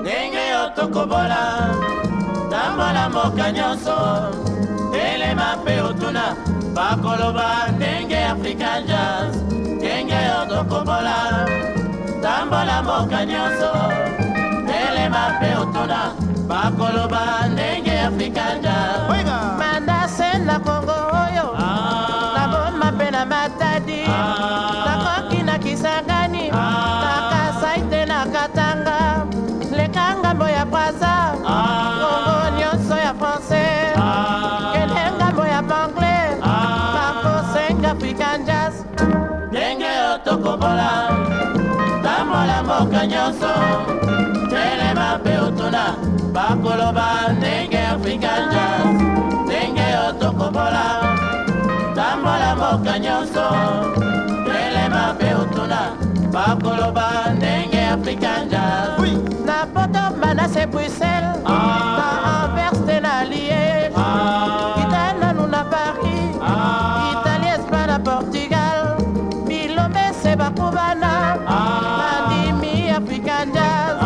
ndenge yo tokobola tambola mboka nyonso telema mpe otuna bakoloba ndenge african jazz ndenge yo tokobola tambola mboka nyonso telema mpe otuna bakoloba ndenge african jazz ya braza kongo ah. nyonso ya francais ah. kende ngambo ya banglais bakosenga ah. pikanjas ndenge otokobola tambola mboka nyonso telema mpe otuna bakoloba ndenge afrikanjas ndenge otokobola tambola mboka nyonso telema mpe otuna bakoloba ndenge afrikanjas oui. t'es Bruxelles, ah. t'as Anvers, t'es la Liège, ah. Italie, nous la Paris, ah. Italie, Espagne, Portugal, Milomé, c'est Bacubana, Madimi, African Jazz,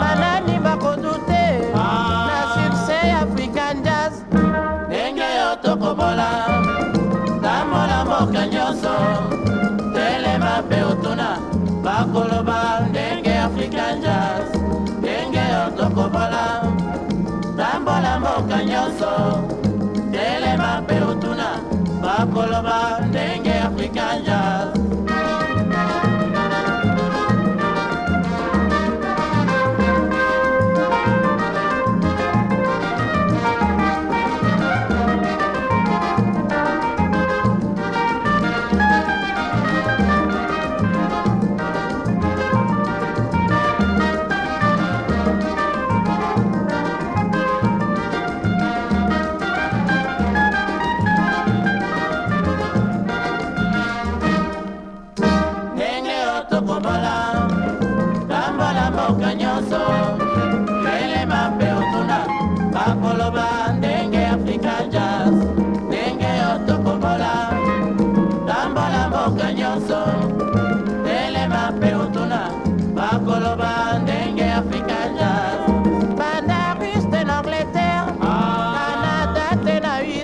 Banani, Bakodouté, la succès, African Jazz, Dengue, Otokobola, Tamola, Mokanyoso, Telema, Peotuna, Bakoloba, telema mpe otuna bakoloba Bombola, Tambola Bocañoso, Pelema Peotuna, Papoloba, Dengue Africa Jazz, Dengue Otocomola, Tambola Bocañoso, Otuna, Peotuna, Papoloba, Dengue Africa Jazz. Panariste en Angleterre, ah. Canada, Tenerife.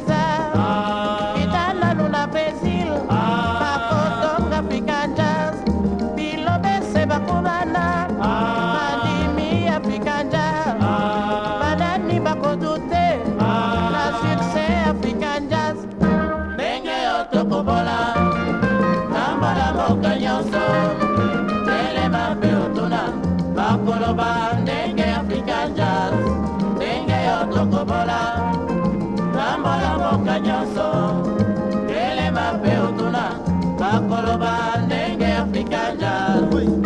Oi.